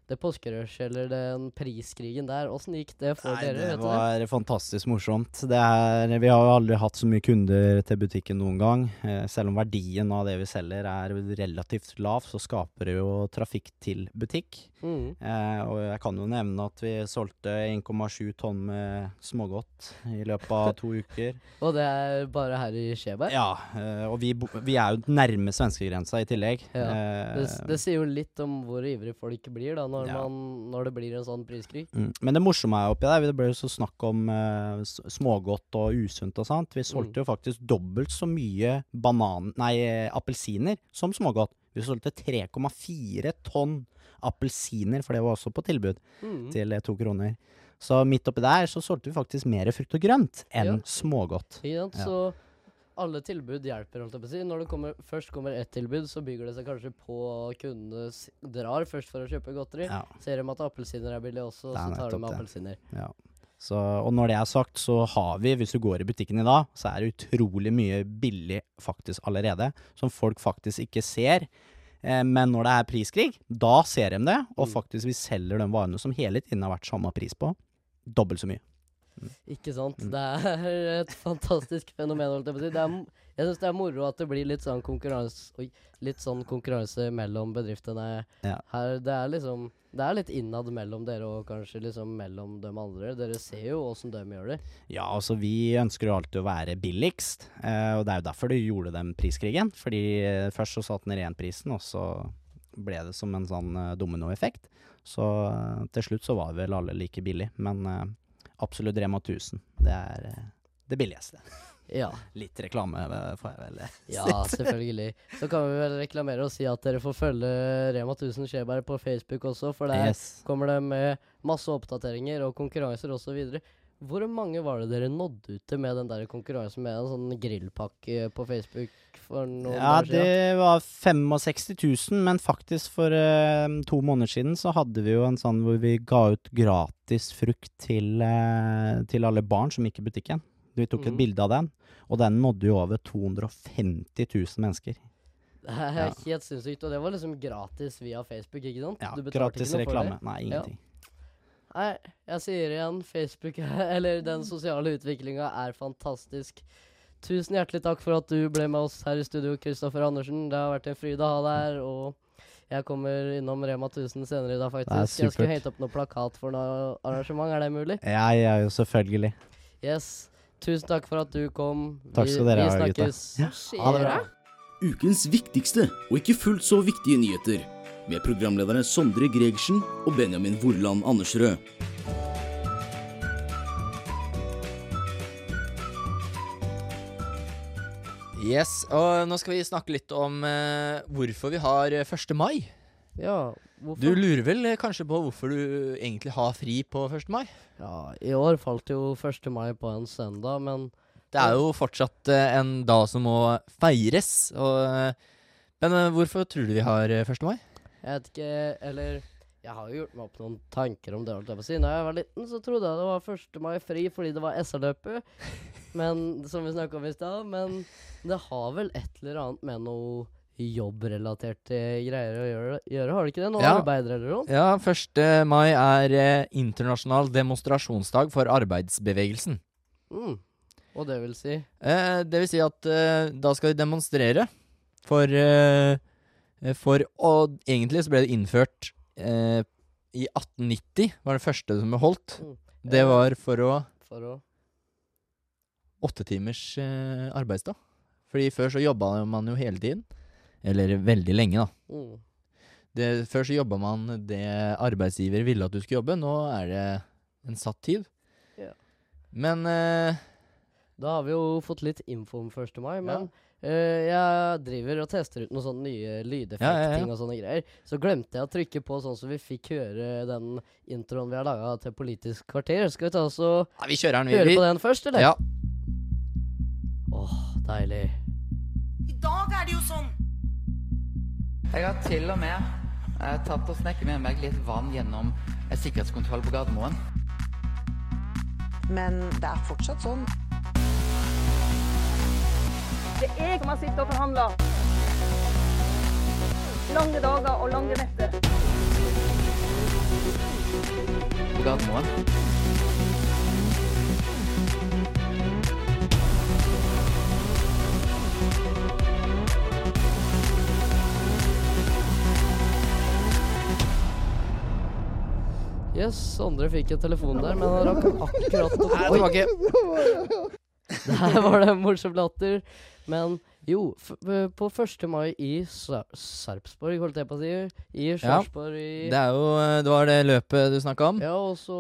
Det påskerushet, eller den priskrigen der, åssen gikk det for Nei, dere? det vet du det? var fantastisk morsomt. Det er, vi har jo aldri hatt så mye kunder til butikken noen gang. Eh, selv om verdien av det vi selger er relativt lav, så skaper det jo trafikk til butikk. Mm. Eh, og jeg kan jo nevne at vi solgte 1,7 tonn med smågodt i løpet av to uker. [laughs] Og det er bare her i Skjeberg? Ja, eh, og vi, vi er jo nærme svenskegrensa i tillegg. Ja, Eh, Det, det sier jo litt om hvor ivrig folk blir da, når, Ja. man, når det blir en sånn priskrig. Mm. Men det morsomme er oppi der, det ble jo så snakk om uh, smågodt og usunt og sånt. Vi solgte jo faktisk dobbelt så mye banan, nei, appelsiner som smågodt. Vi solgte 3,4 tonn appelsiner, for det var også på tilbud, Mm. til eh, to kroner. Så midt oppi der så solgte vi faktisk mer frukt og grønt enn Ja. smågodt. Ja. Så alle tilbud hjelper, holdt jeg på å si. Når det kommer, først kommer ett tilbud, så bygger det seg kanskje på kundene drar først for å kjøpe godteri. Ja. Ser de at appelsiner er billig også, er så tar de med appelsiner. Ja. Så, og når det er sagt, så har vi, hvis du går i butikken i dag, så er det utrolig mye billig faktisk allerede, som folk faktisk ikke ser. Eh, men når det er priskrig, da ser de det, og Mm. faktisk vi selger de varene som hele tiden har vært samme pris på, dobbelt så mye. Ikke sant? Mm. Det er et fantastisk fenomen, holdt jeg på å si. Det er, jeg syns det er moro at det blir litt sånn konkurranse Oi, litt sånn konkurranse mellom bedriftene Ja. her. Det er liksom Det er litt innad mellom dere og kanskje liksom mellom de andre. Dere ser jo åssen de gjør det. Ja, altså vi ønsker jo alltid å være billigst, eh, og det er jo derfor du gjorde den priskrigen. Fordi eh, først så satte den ren prisen, og så ble det som en sånn eh, dominoeffekt. Så eh, til slutt så var vel alle like billig, men eh, absolutt Rema 1000. Det er eh, det billigste. [laughs] Ja. Litt reklame eh, får jeg vel eh, [laughs] Ja, selvfølgelig. Så kan vi vel reklamere og si at dere får følge Rema 1000 Skjeberg på Facebook også, for der Yes. kommer det med masse oppdateringer og konkurranser osv. Hvor mange var det dere nådde ut til med den der konkurransen med en sånn grillpakke på Facebook for noen Ja, år siden? Ja, det var 65 000, men faktisk for uh, to måneder siden så hadde vi jo en sånn hvor vi ga ut gratis frukt til, uh, til alle barn som gikk i butikken. Vi tok et Mhm. bilde av den, og den nådde jo over 250 000 mennesker. Det er Ja. helt sinnssykt. Og det var liksom gratis via Facebook, ikke sant? Ja, Du gratis ikke noe for reklame. Nei, Ja. Nei, jeg sier igjen, Facebook, [laughs] eller den sosiale utviklinga, er fantastisk. Tusen hjertelig takk for at du ble med oss her i studio, Kristoffer Andersen. Det har vært en fryd å ha deg her. Og jeg kommer innom Rema 1000 senere i dag, faktisk. Jeg skulle hente hengt opp noe plakat for noe arrangement. Er det mulig? Ja, ja, jo selvfølgelig. Yes. Tusen takk for at du kom. Takk skal dere ha, gutta. snakkes. Ha det bra. Ukens viktigste og ikke fullt så viktige nyheter. Med programlederne Sondre Gregersen og Benjamin Vorland Andersrød. Yes, og nå skal vi snakke litt om eh, hvorfor vi har eh, 1. mai. Ja, hvorfor? Du lurer vel eh, kanskje på hvorfor du egentlig har fri på 1. mai? Ja, I år falt jo 1. mai på en søndag, men Det er jo fortsatt eh, en dag som må feires. Og, eh, men eh, hvorfor tror du vi har eh, 1. mai? Jeg vet ikke Eller jeg har jo gjort meg opp noen tanker om det. holdt jeg på å si. Da jeg var liten, så trodde jeg det var 1. mai fri fordi det var SR-løpet. Men Som vi snakka om i stad. Men det har vel et eller annet med noe jobbrelaterte greier å gjøre, gjøre har det ikke det? Noen Ja. arbeidere eller noe? Ja, 1. mai er eh, internasjonal demonstrasjonsdag for arbeidsbevegelsen. Mm. Og det vil si Eh, det vil si at eh, da skal vi demonstrere for eh, For Og egentlig så ble det innført eh, i 1890, var det første som ble holdt. Mm. Det Eh, var for å For å åtte timers eh, arbeidsdag. Fordi før så jobba man jo hele tiden. Eller veldig lenge, da. mm. Det, før så jobba man det arbeidsgiver ville at du skulle jobbe. Nå er det en satt tid. Ja. Men eh, Da har vi jo fått litt info om 1. mai, men eh, jeg driver og tester ut noen sånne nye lydeffektting Ja, ja, ja. og sånne greier. Så glemte jeg å trykke på sånn som vi fikk høre den introen vi har laga til Politisk kvarter. Skal vi ta oss og ja, vi den, vi. høre på den først, eller? Ja. Åh, deilig. I dag er det jo sånn. Jeg har til og med eh, tatt og snekket med meg litt vann gjennom en sikkerhetskontroll på Gardermoen. Men det er fortsatt sånn. Det er jeg som har sittet og forhandla. Lange dager og lange netter. Gardermoen. Yes, Sondre fikk en telefon der, men han rakk akkurat å Nei. [laughs] Der var det en morsom latter. Men jo, eh, på 1. mai i Sar Sarpsborg, holdt jeg på å si. I Sarpsborg i Det er jo eh, Det var det løpet du snakka om. Ja, og så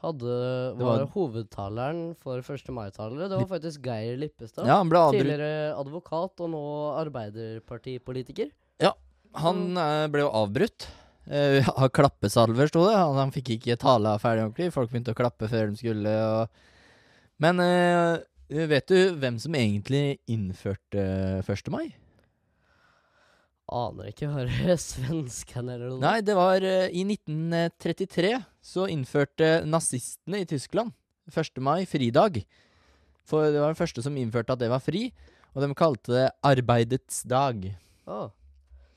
hadde var, var- hovedtaleren for 1. mai-talere. Det var faktisk Geir Lippestad. Ja, han ble avbrutt. Tidligere advokat og nå arbeiderpartipolitiker. Ja, Han eh, ble jo avbrutt. Uh, har klappesalver, sto det. Han, han fikk ikke tale ferdig ordentlig. Folk begynte å klappe før de skulle. Og... Men eh, vet du hvem som egentlig innførte 1. mai? Aner ikke. Har det svensken eller noe? Nei, det var eh, i 1933 så innførte nazistene i Tyskland 1. mai fridag. For det var den første som innførte at det var fri, og de kalte det arbeidets dag. Oh.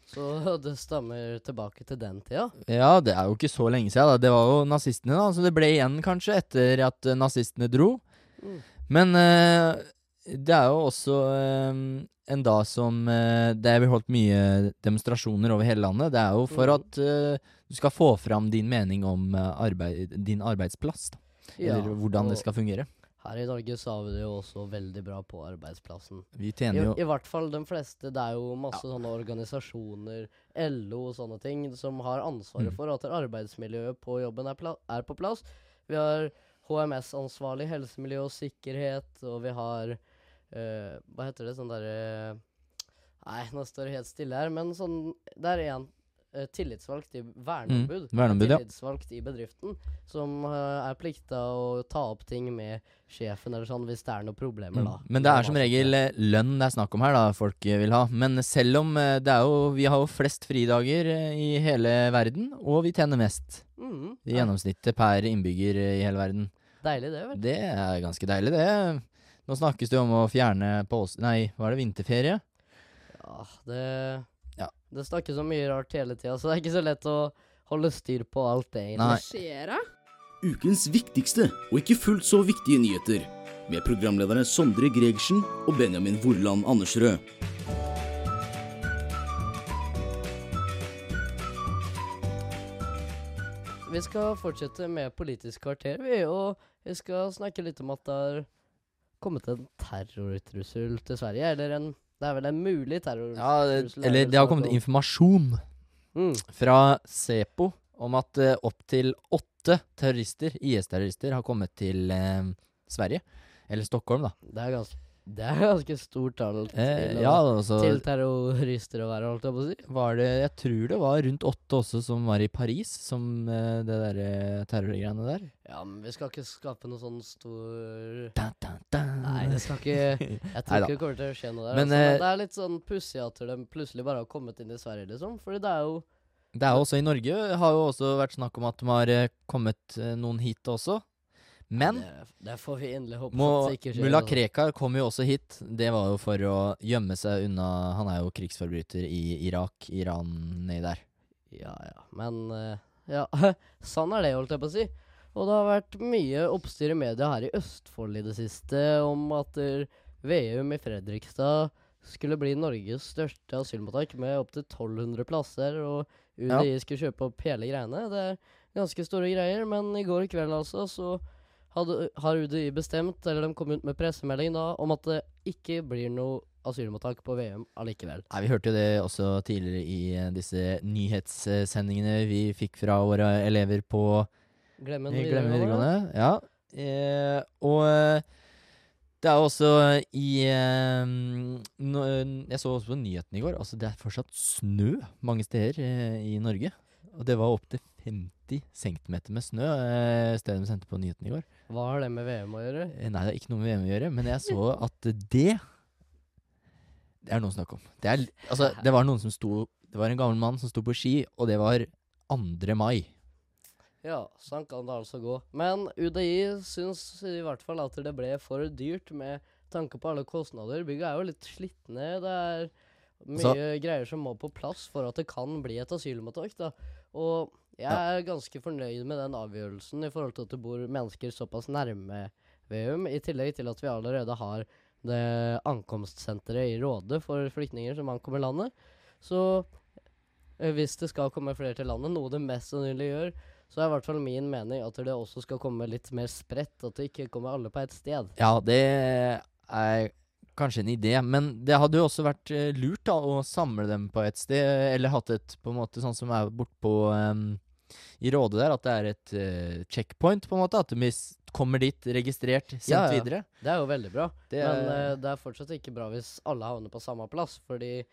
Så det stammer tilbake til den tida? Ja, det er jo ikke så lenge siden. Da. Det var jo nazistene, da, så det ble igjen kanskje etter at eh, nazistene dro. Mm. Men eh, det er jo også eh, en dag som eh, Det er holdt mye demonstrasjoner over hele landet. Det er jo for Mm. at du skal få fram din mening om arbeid, din arbeidsplass. Da. Eller hvordan det skal fungere. Her i Norge så har vi det jo også veldig bra på arbeidsplassen. Vi I, tjener jo I hvert fall de fleste. Det er jo masse sånne organisasjoner, LO og sånne ting, som har ansvaret Mm. for at arbeidsmiljøet på jobben er, er på plass. Vi har HMS-ansvarlig, helse, miljø og sikkerhet, og vi har uh, Hva heter det, sånn derre Nei, nå står det helt stille her, men sånn Det er en uh, tillitsvalgt i verneombud. Mm, verneombud, ja. Tillitsvalgt i bedriften som uh, er plikta å ta opp ting med sjefen eller sånn hvis det er noen problemer, Mm. da. Men det er som regel eh, lønn det er snakk om her, da, folk eh, vil ha. Men selv om eh, det er jo Vi har jo flest fridager eh, i hele verden, og vi tjener mest Mm, i ja, gjennomsnittet per innbygger i hele verden. Deilig, det, vel. Det er ganske deilig, det. Nå snakkes det jo om å fjerne pås... Nei, hva er det? Vinterferie? Ja, det Ja. Det snakkes så mye rart hele tida, så det er ikke så lett å holde styr på alt, det, egentlig. da? Ukens viktigste og ikke fullt så viktige nyheter. Med programlederne Sondre Gregersen og Benjamin Vorland Andersrød. Vi skal fortsette med Politisk kvarter, vi, og vi skal snakke litt om at det har kommet en terrortrussel til Sverige. Eller en Det er vel en mulig terrortrussel? Ja, er eller det har kommet informasjon Mm. fra Sepo om at uh, opptil åtte terrorister, IS-terrorister, har kommet til uh, Sverige. Eller Stockholm, da. Det er ganske [laughs] Det er ganske stort tall til, Eh, å- ja, altså til terrorister å være, holdt jeg på å si. var det Jeg tror det var rundt åtte også som var i Paris, som eh, det derre terrorgreiene der. Ja, men vi skal ikke skape noe sånn stor Da, da, da. Nei, det skal ikke [laughs] Jeg tror ikke det kommer til å skje noe der. Men, altså, eh, men det er litt sånn pussig at de plutselig bare har kommet inn i Sverige, liksom. Fordi det er jo Det er jo også i Norge har jo også vært snakk om at de har eh, kommet eh, noen hit også. Men det, det må, mulla. Krekar kom jo også hit. Det var jo for å gjemme seg unna Han er jo krigsforbryter i Irak, Iran, nedi der. Ja, ja. Men eh, ja, [laughs] sånn er det, holdt jeg på å si. Og det har vært mye oppstyr i media her i Østfold i det siste om at VM Veum i Fredrikstad skulle bli Norges største asylmottak med opptil 1200 plasser, og UDI skulle kjøpe opp hele greiene. Det er ganske store greier, men i går kveld altså så hadde, har UDI bestemt, eller de kom ut med pressemelding da, om at det ikke blir noe asylmottak på VM allikevel. Nei, Vi hørte jo det også tidligere i eh, disse nyhetssendingene vi fikk fra våre elever på Glemmen videregående. videregående. Ja. Eh, og eh, det er jo også i eh, no, Jeg så også på nyhetene i går. Altså Det er fortsatt snø mange steder eh, i Norge. Og det var opptil 50 cm med snø, eh, stedet vi sendte på nyhetene i går. Hva har det med VM å gjøre? Eh, Nei, det har ikke noe med VM å gjøre, men jeg så at det Det er noe å snakke om. Det, er, altså, det var noen som sto Det var en gammel mann som sto på ski, og det var 2. mai. Ja, sånn kan det altså gå. Men UDI syns i hvert fall at det ble for dyrt med tanke på alle kostnader. Bygget er jo litt slitt ned. Det er mye så. greier som må på plass for at det kan bli et asylmottak. da. Og jeg er ganske fornøyd med den avgjørelsen i forhold til at det bor mennesker såpass nærme Veum, i tillegg til at vi allerede har det ankomstsenteret i Råde for flyktninger som ankommer landet. Så eh, hvis det skal komme flere til landet, noe det mest sannsynlig gjør, så er i hvert fall min mening at det også skal komme litt mer spredt, at det ikke kommer alle på ett sted. Ja, det er kanskje en idé, men det hadde jo også vært eh, lurt da å samle dem på et sted, eller hatt et på en måte sånn som er bortpå um, i Råde der, at det er et eh, checkpoint, på en måte. At de kommer dit registrert, sendt Ja, ja. videre. Det er jo veldig bra, Det men er- eh, det er fortsatt ikke bra hvis alle havner på samme plass, fordi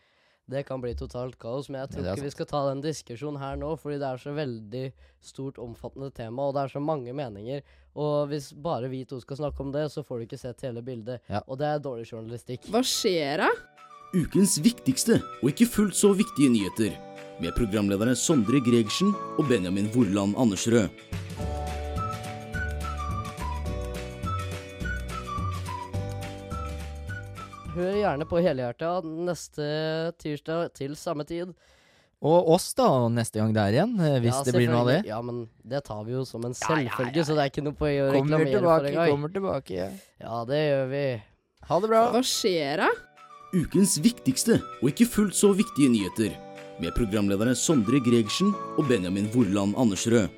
det kan bli totalt kaos. Men jeg tror ikke vi skal ta den diskusjonen her nå, fordi det er så veldig stort, omfattende tema, og det er så mange meninger. Og hvis bare vi to skal snakke om det, så får du ikke sett hele bildet. Ja. Og det er dårlig journalistikk. Hva skjer da? Ukens viktigste og ikke fullt så viktige nyheter. Med programlederne Sondre Gregersen og Benjamin Vorland Andersrød. Hør gjerne på Helhjerta neste tirsdag til samme tid. Og oss, da, neste gang der igjen, eh, hvis Ja, det blir noe av det. Ja, men det tar vi jo som en selvfølge, så det er ikke noe på å Kommer reklamere for en gang. kommer tilbake. Ja, det gjør vi. Ha det bra. Hva skjer da? Ukens viktigste og ikke fullt så viktige nyheter. Med programlederne Sondre Gregersen og Benjamin Vorland Andersrød.